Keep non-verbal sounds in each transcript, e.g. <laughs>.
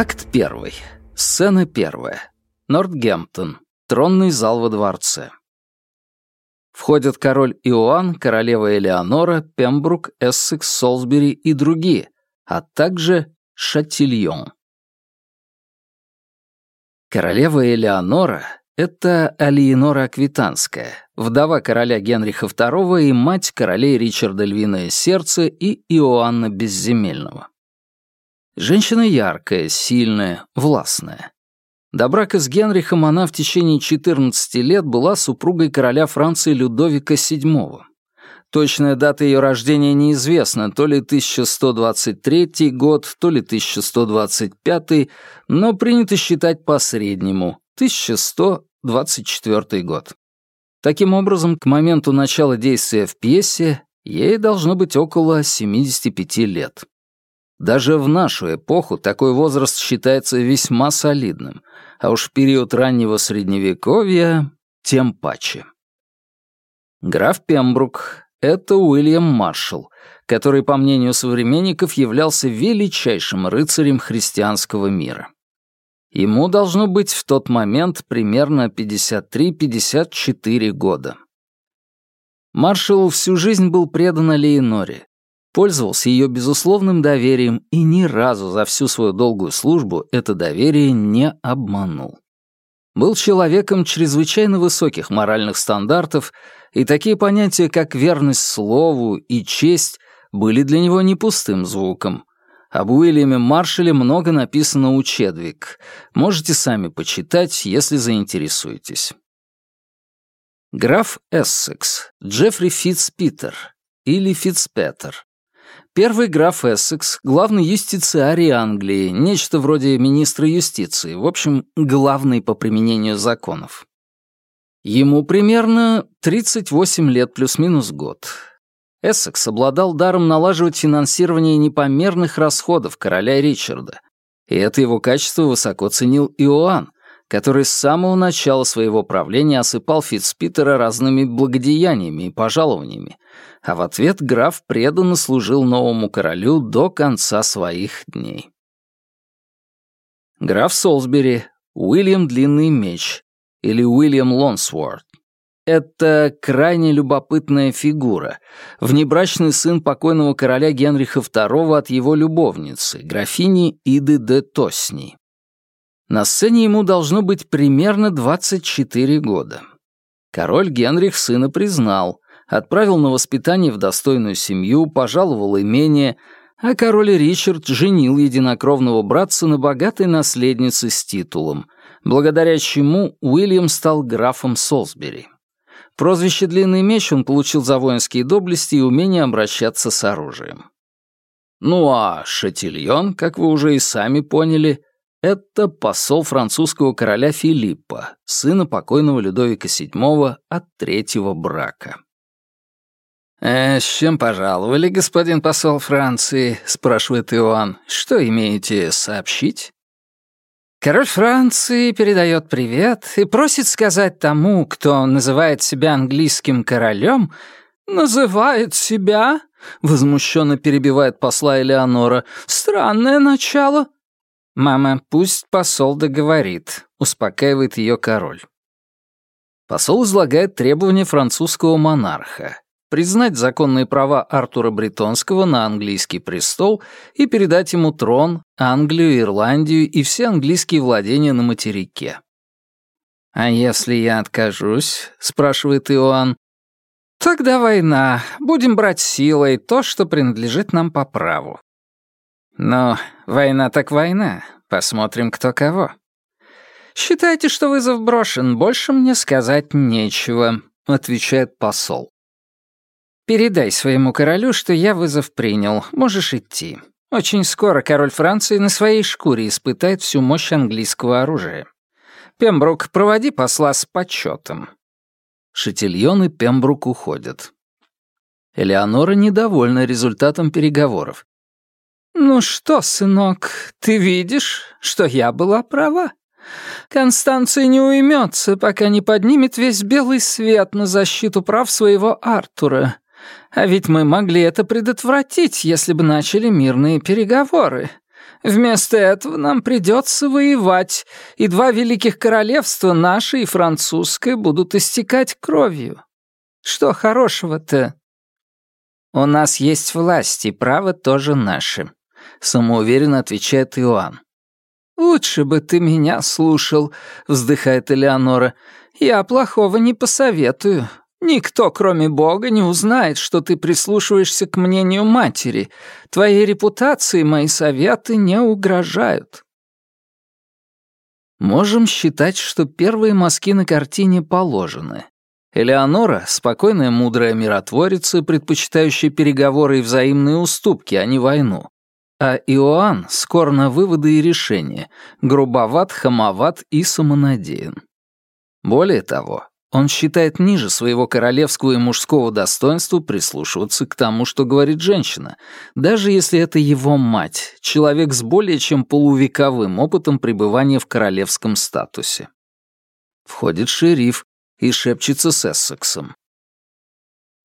Акт первый. Сцена первая. Нортгемптон. Тронный зал во дворце. Входят король Иоанн, королева Элеонора, Пембрук, Эссекс, Солсбери и другие, а также Шатильон. Королева Элеонора — это Алиенора Аквитанская, вдова короля Генриха II и мать королей Ричарда Львиное Сердце и Иоанна Безземельного. Женщина яркая, сильная, властная. До брака с Генрихом она в течение 14 лет была супругой короля Франции Людовика VII. Точная дата ее рождения неизвестна, то ли 1123 год, то ли 1125, но принято считать по среднему, 1124 год. Таким образом, к моменту начала действия в пьесе ей должно быть около 75 лет. Даже в нашу эпоху такой возраст считается весьма солидным, а уж в период раннего средневековья тем паче. Граф Пембрук — это Уильям Маршалл, который, по мнению современников, являлся величайшим рыцарем христианского мира. Ему должно быть в тот момент примерно 53-54 года. Маршалл всю жизнь был предан Леоноре, пользовался ее безусловным доверием и ни разу за всю свою долгую службу это доверие не обманул. Был человеком чрезвычайно высоких моральных стандартов, и такие понятия, как верность слову и честь, были для него не пустым звуком. Об Уильяме Маршале много написано у Чедвик. Можете сами почитать, если заинтересуетесь. Граф Эссекс, Джеффри Фитцпитер или Фитцпетер, Первый граф Эссекс, главный юстициарий Англии, нечто вроде министра юстиции, в общем, главный по применению законов. Ему примерно 38 лет плюс-минус год. Эссекс обладал даром налаживать финансирование непомерных расходов короля Ричарда, и это его качество высоко ценил Иоанн, который с самого начала своего правления осыпал Фицпитера разными благодеяниями и пожалованиями, а в ответ граф преданно служил новому королю до конца своих дней. Граф Солсбери, Уильям Длинный Меч или Уильям Лонсворд. Это крайне любопытная фигура, внебрачный сын покойного короля Генриха II от его любовницы, графини Иды де Тосни. На сцене ему должно быть примерно 24 года. Король Генрих сына признал, отправил на воспитание в достойную семью, пожаловал имение, а король Ричард женил единокровного братца на богатой наследнице с титулом, благодаря чему Уильям стал графом Солсбери. Прозвище «Длинный меч» он получил за воинские доблести и умение обращаться с оружием. Ну а Шатильон, как вы уже и сами поняли, это посол французского короля Филиппа, сына покойного Людовика VII от третьего брака. «Э, «С чем пожаловали, господин посол Франции?» — спрашивает Иоанн. «Что имеете сообщить?» Король Франции передает привет и просит сказать тому, кто называет себя английским королем, «Называет себя?» — возмущенно перебивает посла Элеонора. «Странное начало». «Мама, пусть посол договорит», — успокаивает ее король. Посол излагает требования французского монарха признать законные права Артура Бретонского на английский престол и передать ему трон, Англию, Ирландию и все английские владения на материке. «А если я откажусь?» — спрашивает Иоанн. «Тогда война. Будем брать силой то, что принадлежит нам по праву». «Но война так война. Посмотрим, кто кого». «Считайте, что вызов брошен. Больше мне сказать нечего», — отвечает посол. «Передай своему королю, что я вызов принял. Можешь идти. Очень скоро король Франции на своей шкуре испытает всю мощь английского оружия. Пембрук, проводи посла с почетом». Шатильон и Пембрук уходят. Элеонора недовольна результатом переговоров. «Ну что, сынок, ты видишь, что я была права? Констанция не уймется, пока не поднимет весь белый свет на защиту прав своего Артура. А ведь мы могли это предотвратить, если бы начали мирные переговоры. Вместо этого нам придется воевать, и два великих королевства, наше и французское, будут истекать кровью. Что хорошего-то?» «У нас есть власть, и право тоже наше», — самоуверенно отвечает Иоанн. «Лучше бы ты меня слушал», — вздыхает Элеонора. «Я плохого не посоветую. Никто, кроме Бога, не узнает, что ты прислушиваешься к мнению матери. Твоей репутации мои советы не угрожают». Можем считать, что первые мазки на картине положены. Элеонора — спокойная мудрая миротворица, предпочитающая переговоры и взаимные уступки, а не войну. А Иоанн скор на выводы и решения, грубоват, хамоват и самонадеян. Более того, он считает ниже своего королевского и мужского достоинства прислушиваться к тому, что говорит женщина, даже если это его мать, человек с более чем полувековым опытом пребывания в королевском статусе. Входит шериф и шепчется с Эссексом.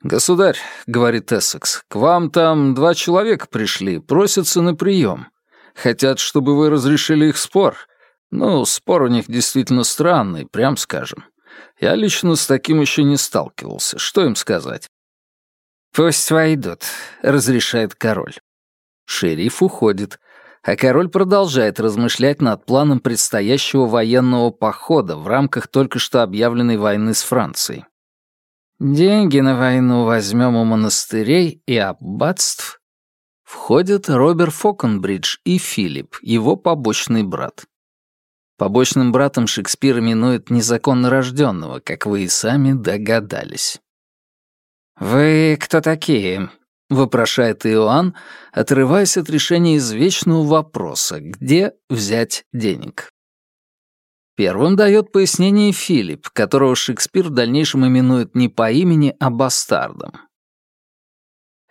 «Государь», — говорит Эссекс, — «к вам там два человека пришли, просятся на прием. Хотят, чтобы вы разрешили их спор. Ну, спор у них действительно странный, прям скажем. Я лично с таким еще не сталкивался. Что им сказать?» «Пусть войдут», — разрешает король. Шериф уходит, а король продолжает размышлять над планом предстоящего военного похода в рамках только что объявленной войны с Францией. Деньги на войну возьмем у монастырей и аббатств. Входят Роберт Фокенбридж и Филипп, его побочный брат. Побочным братом Шекспир именует незаконно рожденного, как вы и сами догадались. «Вы кто такие?» — вопрошает Иоанн, отрываясь от решения извечного вопроса «Где взять денег?». Первым дает пояснение Филипп, которого Шекспир в дальнейшем именует не по имени, а бастардом.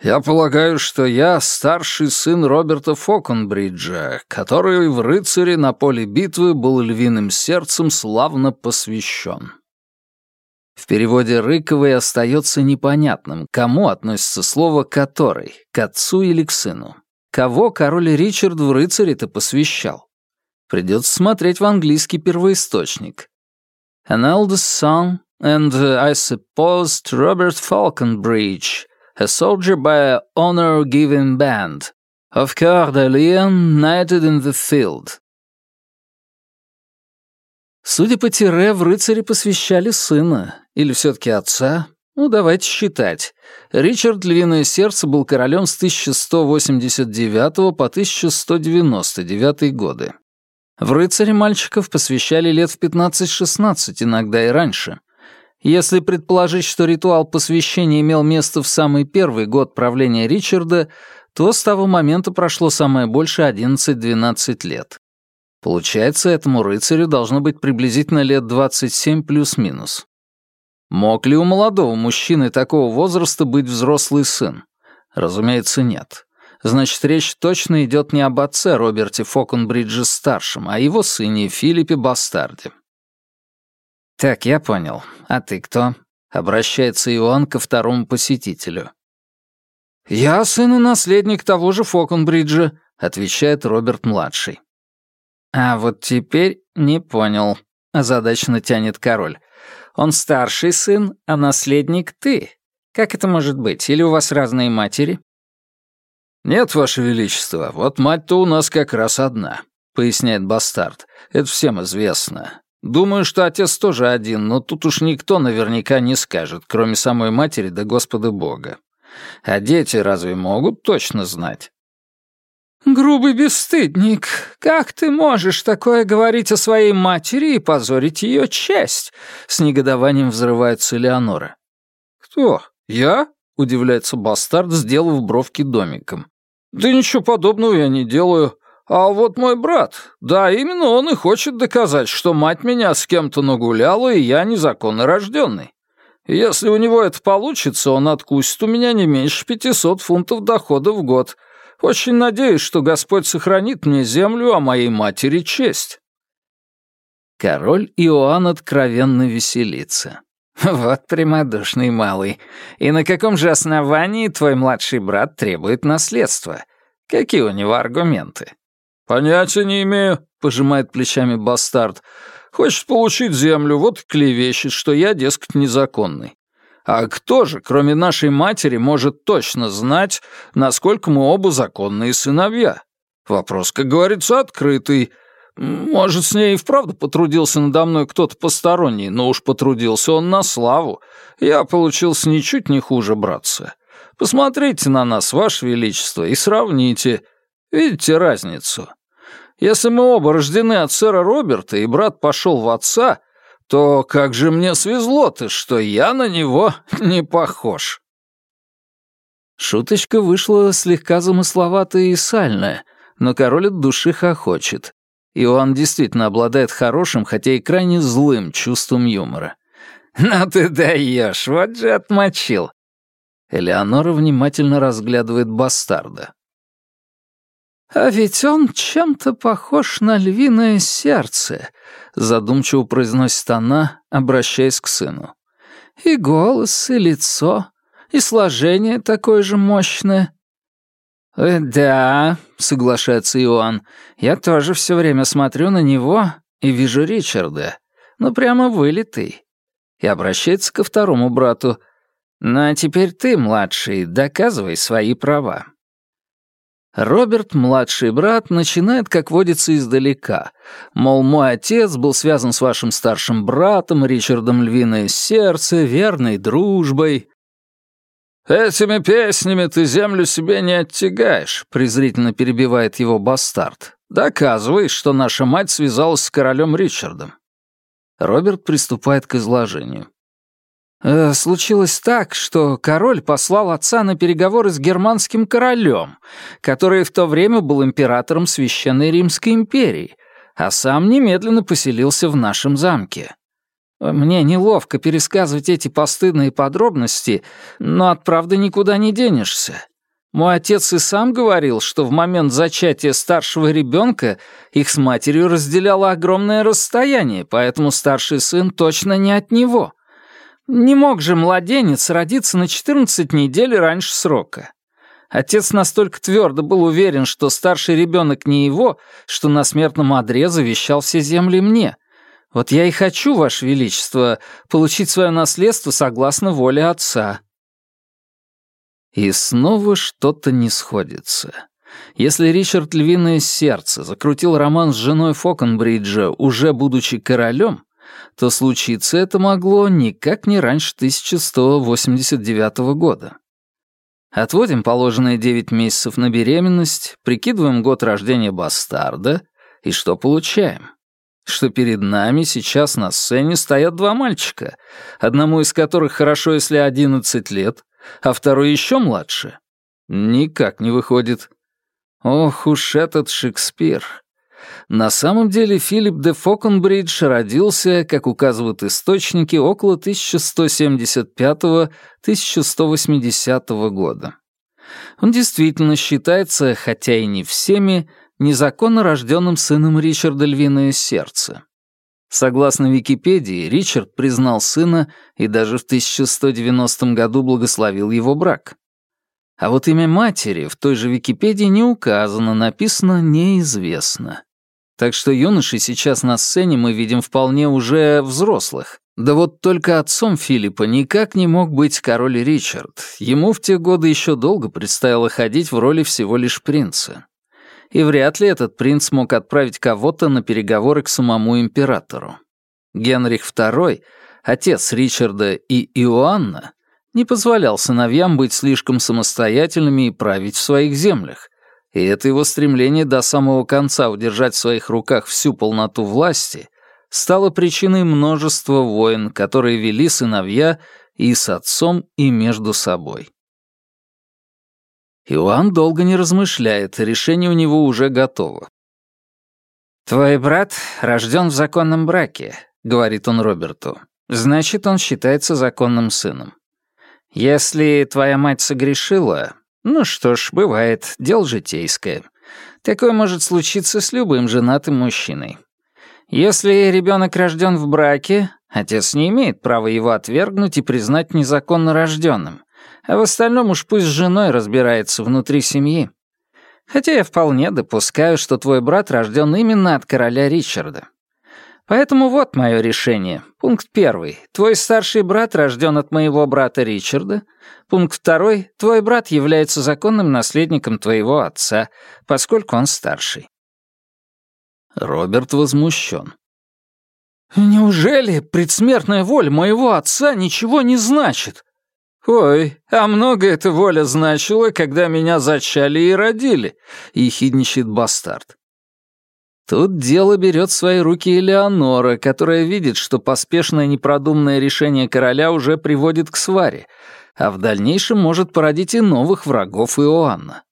«Я полагаю, что я старший сын Роберта Фокенбриджа, который в рыцаре на поле битвы был львиным сердцем славно посвящен». В переводе Рыковой остается непонятным, кому относится слово «который» — к отцу или к сыну. Кого король Ричард в рыцаре-то посвящал? Придется смотреть в английский первоисточник. An eldest son, and I supposed Robert Falconbridge, a soldier by a honor-giving band, of Coeur de knighted in the field. Судя по тире, в рыцаре посвящали сына, или все-таки отца. Ну, давайте считать. Ричард Львиное Сердце был королем с 1189 по 1199 годы. В рыцаре мальчиков посвящали лет в 15-16, иногда и раньше. Если предположить, что ритуал посвящения имел место в самый первый год правления Ричарда, то с того момента прошло самое больше 11-12 лет. Получается, этому рыцарю должно быть приблизительно лет 27 плюс-минус. Мог ли у молодого мужчины такого возраста быть взрослый сын? Разумеется, нет. Значит, речь точно идет не об отце Роберте Фокенбридже-старшем, а его сыне Филиппе Бастарде. «Так, я понял. А ты кто?» — обращается Иоанн ко второму посетителю. «Я сын и наследник того же Фокенбриджа», — отвечает Роберт-младший. «А вот теперь не понял», — озадаченно тянет король. «Он старший сын, а наследник ты. Как это может быть? Или у вас разные матери?» «Нет, Ваше Величество, вот мать-то у нас как раз одна», — поясняет бастард. «Это всем известно. Думаю, что отец тоже один, но тут уж никто наверняка не скажет, кроме самой матери да Господа Бога. А дети разве могут точно знать?» «Грубый бесстыдник, как ты можешь такое говорить о своей матери и позорить ее честь?» С негодованием взрывается Леонора. «Кто? Я?» — удивляется бастард, сделав бровки домиком. «Да ничего подобного я не делаю. А вот мой брат, да, именно он и хочет доказать, что мать меня с кем-то нагуляла, и я незаконно рожденный. Если у него это получится, он откусит у меня не меньше пятисот фунтов дохода в год. Очень надеюсь, что Господь сохранит мне землю, а моей матери честь». Король Иоанн откровенно веселится. «Вот прямодушный малый. И на каком же основании твой младший брат требует наследства? Какие у него аргументы?» «Понятия не имею», — пожимает плечами бастард. «Хочет получить землю, вот и клевещет, что я, дескать, незаконный. А кто же, кроме нашей матери, может точно знать, насколько мы оба законные сыновья? Вопрос, как говорится, открытый. Может, с ней и вправду потрудился надо мной кто-то посторонний, но уж потрудился он на славу. Я получился ничуть не хуже, братцы. Посмотрите на нас, Ваше Величество, и сравните. Видите разницу? Если мы оба рождены от сэра Роберта, и брат пошел в отца, то как же мне свезло-то, что я на него <laughs> не похож. Шуточка вышла слегка замысловатая и сальная, но король от души хохочет. И он действительно обладает хорошим, хотя и крайне злым чувством юмора. «Ну ты даешь, вот же отмочил!» Элеонора внимательно разглядывает бастарда. «А ведь он чем-то похож на львиное сердце», — задумчиво произносит она, обращаясь к сыну. «И голос, и лицо, и сложение такое же мощное». «Э, «Да», — соглашается Иоанн, — «я тоже все время смотрю на него и вижу Ричарда. Ну, прямо вылитый». И обращается ко второму брату. «Ну, а теперь ты, младший, доказывай свои права». Роберт, младший брат, начинает, как водится, издалека. Мол, мой отец был связан с вашим старшим братом, Ричардом Львиное Сердце, верной дружбой. «Этими песнями ты землю себе не оттягаешь», — презрительно перебивает его бастард. «Доказывай, что наша мать связалась с королем Ричардом». Роберт приступает к изложению. Э, случилось так, что король послал отца на переговоры с германским королем, который в то время был императором Священной Римской империи, а сам немедленно поселился в нашем замке. Мне неловко пересказывать эти постыдные подробности, но от правды никуда не денешься. Мой отец и сам говорил, что в момент зачатия старшего ребенка их с матерью разделяло огромное расстояние, поэтому старший сын точно не от него — не мог же младенец родиться на 14 недель раньше срока. Отец настолько твердо был уверен, что старший ребенок не его, что на смертном одре завещал все земли мне. Вот я и хочу, Ваше Величество, получить свое наследство согласно воле отца». И снова что-то не сходится. Если Ричард Львиное Сердце закрутил роман с женой Фокенбриджа, уже будучи королем, то случиться это могло никак не раньше 1189 года. Отводим положенные 9 месяцев на беременность, прикидываем год рождения бастарда, и что получаем? Что перед нами сейчас на сцене стоят два мальчика, одному из которых хорошо, если 11 лет, а второй еще младше. Никак не выходит. Ох уж этот Шекспир. На самом деле Филипп де Фокенбридж родился, как указывают источники, около 1175-1180 года. Он действительно считается, хотя и не всеми, незаконно рожденным сыном Ричарда Львиное Сердце. Согласно Википедии, Ричард признал сына и даже в 1190 году благословил его брак. А вот имя матери в той же Википедии не указано, написано «неизвестно». Так что юноши сейчас на сцене мы видим вполне уже взрослых. Да вот только отцом Филиппа никак не мог быть король Ричард. Ему в те годы еще долго предстояло ходить в роли всего лишь принца. И вряд ли этот принц мог отправить кого-то на переговоры к самому императору. Генрих II, отец Ричарда и Иоанна, не позволял сыновьям быть слишком самостоятельными и править в своих землях, и это его стремление до самого конца удержать в своих руках всю полноту власти стало причиной множества войн, которые вели сыновья и с отцом, и между собой. Иоанн долго не размышляет, решение у него уже готово. «Твой брат рожден в законном браке», — говорит он Роберту. «Значит, он считается законным сыном. Если твоя мать согрешила, ну что ж, бывает, дело житейское. Такое может случиться с любым женатым мужчиной. Если ребенок рожден в браке, отец не имеет права его отвергнуть и признать незаконно рожденным, а в остальном уж пусть с женой разбирается внутри семьи. Хотя я вполне допускаю, что твой брат рожден именно от короля Ричарда. Поэтому вот мое решение. Пункт первый. Твой старший брат рожден от моего брата Ричарда. Пункт второй. Твой брат является законным наследником твоего отца, поскольку он старший. Роберт возмущен. «Неужели предсмертная воля моего отца ничего не значит?» «Ой, а много эта воля значила, когда меня зачали и родили», — ехидничает бастард. Тут дело берет свои руки Элеонора, которая видит, что поспешное непродуманное решение короля уже приводит к сваре, а в дальнейшем может породить и новых врагов Иоанна.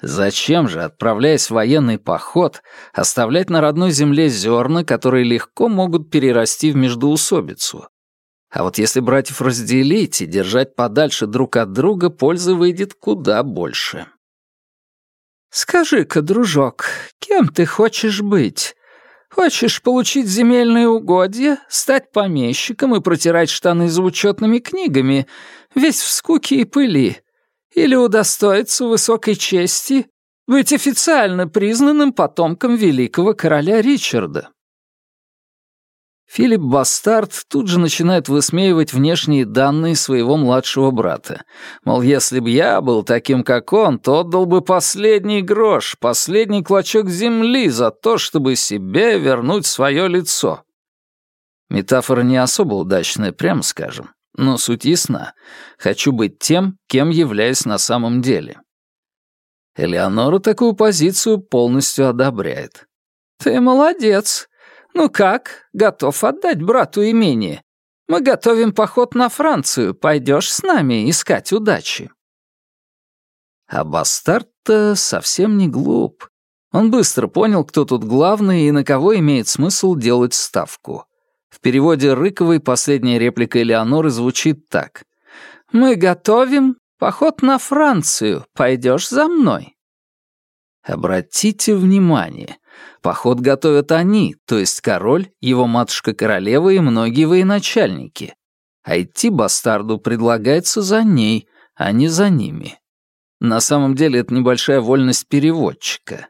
Зачем же, отправляясь в военный поход, оставлять на родной земле зерна, которые легко могут перерасти в междоусобицу? А вот если братьев разделить и держать подальше друг от друга, пользы выйдет куда больше. «Скажи-ка, дружок, кем ты хочешь быть? Хочешь получить земельные угодья, стать помещиком и протирать штаны за учетными книгами, весь в скуке и пыли? Или удостоиться высокой чести, быть официально признанным потомком великого короля Ричарда?» Филипп Бастард тут же начинает высмеивать внешние данные своего младшего брата. Мол, если бы я был таким, как он, то отдал бы последний грош, последний клочок земли за то, чтобы себе вернуть свое лицо. Метафора не особо удачная, прямо скажем, но суть ясна. Хочу быть тем, кем являюсь на самом деле. Элеонора такую позицию полностью одобряет. «Ты молодец», «Ну как, готов отдать брату имение? Мы готовим поход на Францию, пойдешь с нами искать удачи». А бастард-то совсем не глуп. Он быстро понял, кто тут главный и на кого имеет смысл делать ставку. В переводе Рыковой последняя реплика Элеоноры звучит так. «Мы готовим поход на Францию, пойдешь за мной». Обратите внимание, Поход готовят они, то есть король, его матушка-королева и многие военачальники. А идти бастарду предлагается за ней, а не за ними. На самом деле это небольшая вольность переводчика.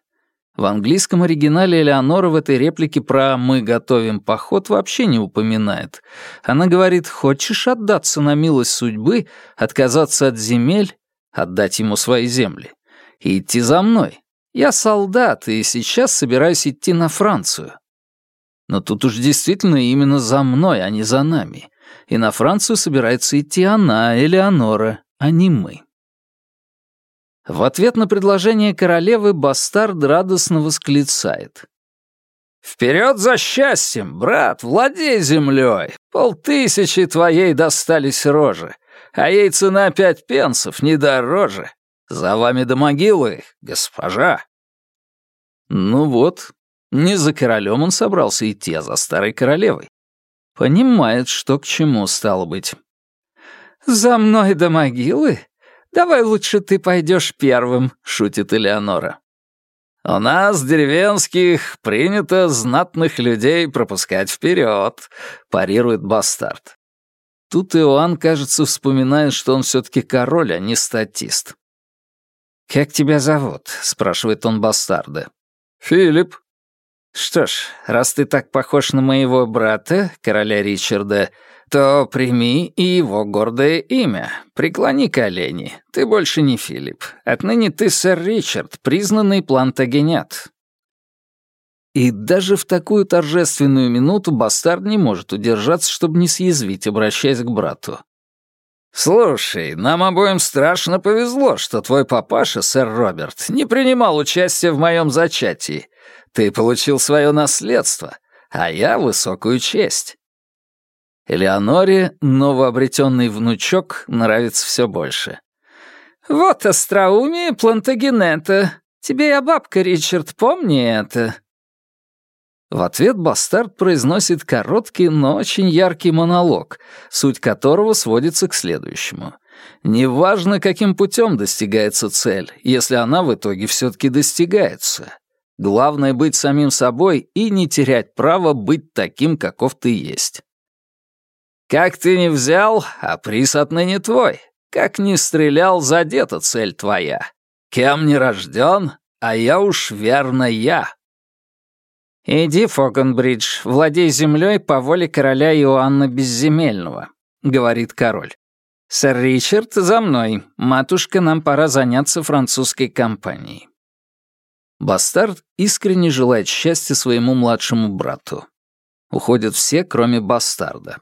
В английском оригинале Элеонора в этой реплике про «мы готовим поход» вообще не упоминает. Она говорит «хочешь отдаться на милость судьбы, отказаться от земель, отдать ему свои земли и идти за мной, я солдат, и сейчас собираюсь идти на Францию. Но тут уж действительно именно за мной, а не за нами. И на Францию собирается идти она, Элеонора, а не мы. В ответ на предложение королевы бастард радостно восклицает. «Вперед за счастьем, брат, владей землей! Полтысячи твоей достались рожи, а ей цена пять пенсов, не дороже. За вами до могилы, госпожа!» Ну вот, не за королем он собрался идти, а за старой королевой. Понимает, что к чему стало быть. «За мной до могилы? Давай лучше ты пойдешь первым», — шутит Элеонора. «У нас, деревенских, принято знатных людей пропускать вперед», — парирует бастард. Тут Иоанн, кажется, вспоминает, что он все-таки король, а не статист. «Как тебя зовут?» — спрашивает он бастарда. «Филипп». «Что ж, раз ты так похож на моего брата, короля Ричарда, то прими и его гордое имя. Преклони колени. Ты больше не Филипп. Отныне ты сэр Ричард, признанный плантагенет». И даже в такую торжественную минуту бастард не может удержаться, чтобы не съязвить, обращаясь к брату. «Слушай, нам обоим страшно повезло, что твой папаша, сэр Роберт, не принимал участия в моем зачатии. Ты получил свое наследство, а я высокую честь». Элеоноре новообретенный внучок нравится все больше. «Вот остроумие Плантагенета. Тебе я бабка, Ричард, помни это». В ответ бастард произносит короткий, но очень яркий монолог, суть которого сводится к следующему. Неважно, каким путем достигается цель, если она в итоге все-таки достигается. Главное — быть самим собой и не терять права быть таким, каков ты есть. Как ты не взял, а приз отныне твой. Как не стрелял, задета цель твоя. Кем не рожден, а я уж верно я». «Иди, Фокенбридж, владей землей по воле короля Иоанна Безземельного», — говорит король. «Сэр Ричард, за мной. Матушка, нам пора заняться французской компанией». Бастард искренне желает счастья своему младшему брату. Уходят все, кроме Бастарда.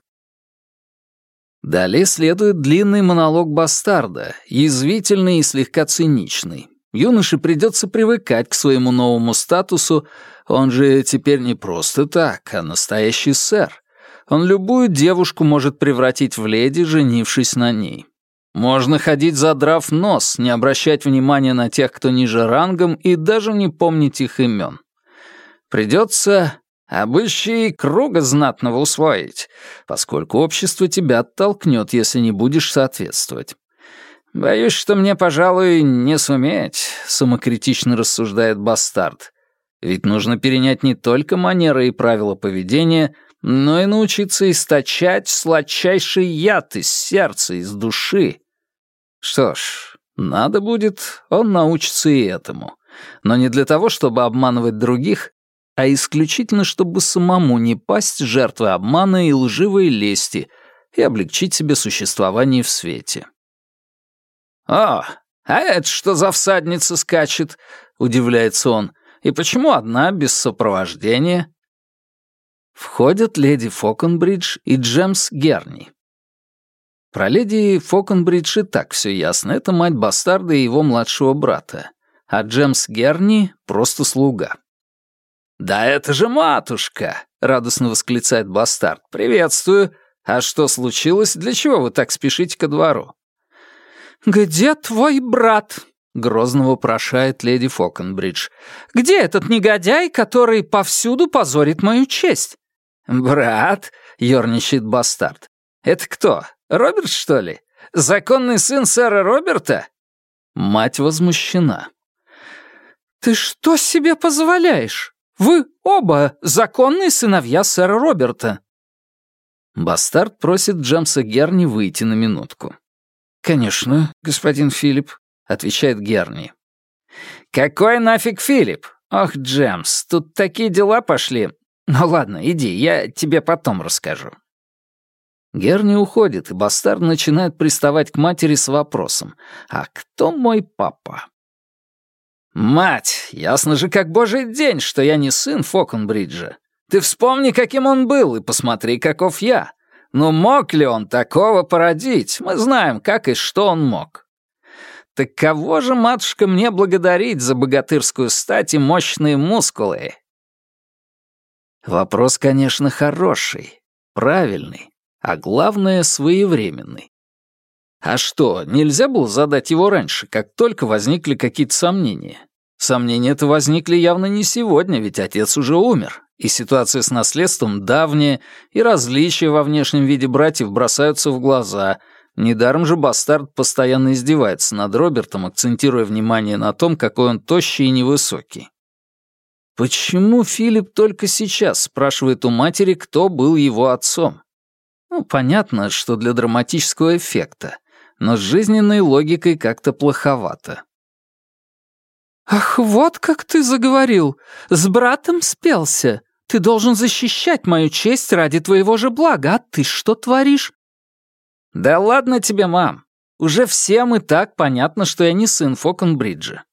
Далее следует длинный монолог Бастарда, язвительный и слегка циничный. Юноше придется привыкать к своему новому статусу, он же теперь не просто так, а настоящий сэр. Он любую девушку может превратить в леди, женившись на ней. Можно ходить задрав нос, не обращать внимания на тех, кто ниже рангом, и даже не помнить их имен. Придется обыщи круга знатного усвоить, поскольку общество тебя оттолкнет, если не будешь соответствовать. «Боюсь, что мне, пожалуй, не суметь», — самокритично рассуждает бастард. «Ведь нужно перенять не только манеры и правила поведения, но и научиться источать сладчайший яд из сердца, из души. Что ж, надо будет, он научится и этому. Но не для того, чтобы обманывать других, а исключительно, чтобы самому не пасть жертвой обмана и лживой лести и облегчить себе существование в свете. «О, а это что за всадница скачет?» — удивляется он. «И почему одна, без сопровождения?» Входят леди Фокенбридж и Джемс Герни. Про леди Фокенбридж и так все ясно. Это мать бастарда и его младшего брата. А Джемс Герни — просто слуга. «Да это же матушка!» — радостно восклицает бастард. «Приветствую! А что случилось? Для чего вы так спешите ко двору?» «Где твой брат?» — грозно вопрошает леди Фокенбридж. «Где этот негодяй, который повсюду позорит мою честь?» «Брат?» — ерничает бастард. «Это кто? Роберт, что ли? Законный сын сэра Роберта?» Мать возмущена. «Ты что себе позволяешь? Вы оба законные сыновья сэра Роберта». Бастард просит Джемса Герни выйти на минутку. «Конечно, господин Филипп», — отвечает Герни. «Какой нафиг Филипп? Ох, Джемс, тут такие дела пошли. Ну ладно, иди, я тебе потом расскажу». Герни уходит, и бастард начинает приставать к матери с вопросом «А кто мой папа?» «Мать, ясно же как божий день, что я не сын Фокенбриджа. Ты вспомни, каким он был, и посмотри, каков я. Ну мог ли он такого породить? Мы знаем, как и что он мог». «Так кого же, матушка, мне благодарить за богатырскую стать и мощные мускулы?» Вопрос, конечно, хороший, правильный, а главное, своевременный. А что, нельзя было задать его раньше, как только возникли какие-то сомнения? Сомнения-то возникли явно не сегодня, ведь отец уже умер, и ситуация с наследством давняя, и различия во внешнем виде братьев бросаются в глаза. Недаром же бастард постоянно издевается над Робертом, акцентируя внимание на том, какой он тощий и невысокий. Почему Филипп только сейчас спрашивает у матери, кто был его отцом? Ну, понятно, что для драматического эффекта, но с жизненной логикой как-то плоховато. «Ах, вот как ты заговорил! С братом спелся! Ты должен защищать мою честь ради твоего же блага, а ты что творишь?» «Да ладно тебе, мам! Уже всем и так понятно, что я не сын Фокенбриджа.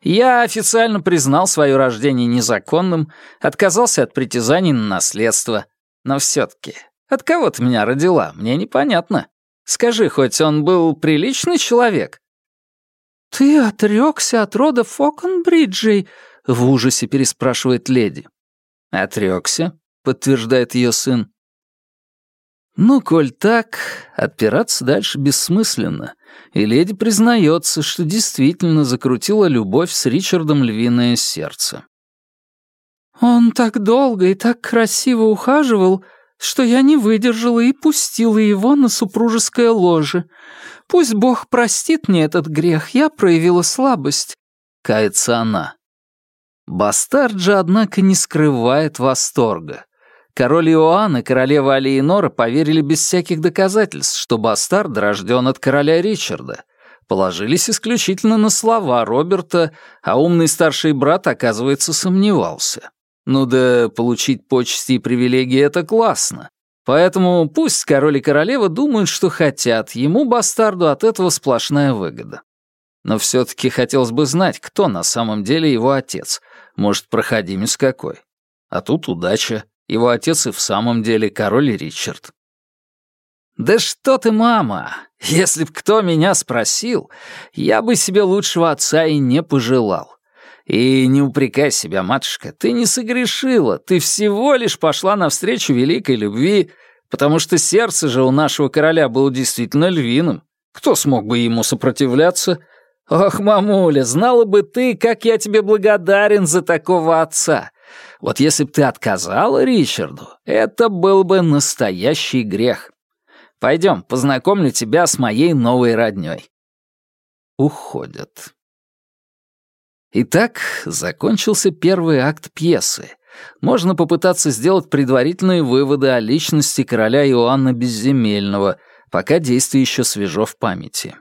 Я официально признал свое рождение незаконным, отказался от притязаний на наследство. Но все-таки, от кого ты меня родила, мне непонятно. Скажи, хоть он был приличный человек?» «Ты отрекся от рода Фокенбриджей?» — в ужасе переспрашивает леди. «Отрекся», — подтверждает ее сын. Ну, коль так, отпираться дальше бессмысленно, и леди признается, что действительно закрутила любовь с Ричардом львиное сердце. «Он так долго и так красиво ухаживал, что я не выдержала и пустила его на супружеское ложе. Пусть Бог простит мне этот грех, я проявила слабость», — кается она. Бастард же, однако, не скрывает восторга. Король Иоанн и королева Алиенора поверили без всяких доказательств, что бастард рожден от короля Ричарда. положились исключительно на слова Роберта, а умный старший брат, оказывается, сомневался. Ну да получить почести и привилегии — это классно. Поэтому пусть король и королева думают, что хотят, ему, бастарду, от этого сплошная выгода. Но все-таки хотелось бы знать, кто на самом деле его отец. Может, проходимец какой. А тут удача. Его отец и в самом деле король Ричард. «Да что ты, мама! Если б кто меня спросил, я бы себе лучшего отца и не пожелал. И не упрекай себя, матушка, ты не согрешила, ты всего лишь пошла навстречу великой любви, потому что сердце же у нашего короля было действительно львиным. Кто смог бы ему сопротивляться? Ох, мамуля, знала бы ты, как я тебе благодарен за такого отца. Вот если б ты отказала Ричарду, это был бы настоящий грех. Пойдем, познакомлю тебя с моей новой роднёй». Уходят. Итак, закончился первый акт пьесы. Можно попытаться сделать предварительные выводы о личности короля Иоанна Безземельного, пока действие еще свежо в памяти.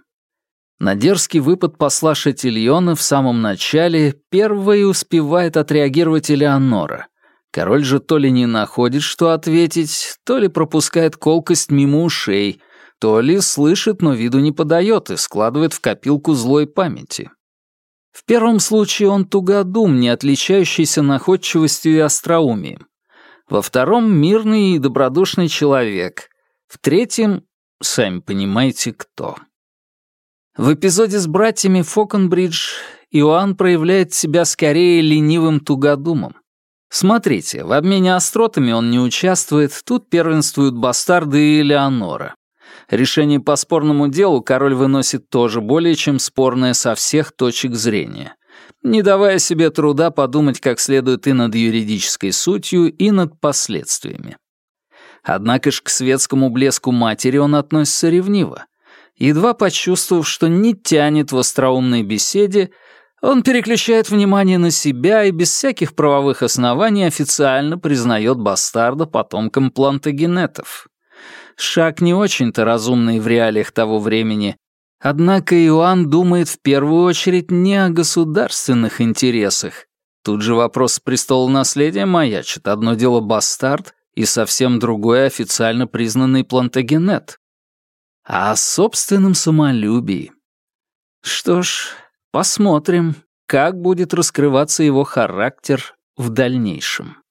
На дерзкий выпад посла Шатильона в самом начале первой успевает отреагировать Элеонора. Король же то ли не находит, что ответить, то ли пропускает колкость мимо ушей, то ли слышит, но виду не подает и складывает в копилку злой памяти. В первом случае он тугодум, не отличающийся находчивостью и остроумием. Во втором — мирный и добродушный человек. В третьем — сами понимаете, кто. В эпизоде с братьями Фокенбридж Иоанн проявляет себя скорее ленивым тугодумом. Смотрите, в обмене остротами он не участвует, тут первенствуют бастарды и Элеонора. Решение по спорному делу король выносит тоже более чем спорное со всех точек зрения, не давая себе труда подумать как следует и над юридической сутью, и над последствиями. Однако ж к светскому блеску матери он относится ревниво. Едва почувствовав, что не тянет в остроумной беседе, он переключает внимание на себя и без всяких правовых оснований официально признает бастарда потомком плантагенетов. Шаг не очень-то разумный в реалиях того времени, однако Иоанн думает в первую очередь не о государственных интересах. Тут же вопрос престола наследия маячит. Одно дело бастард и совсем другое официально признанный плантагенет. А о собственном самолюбии. Что ж, Посмотрим, как будет раскрываться его характер в дальнейшем.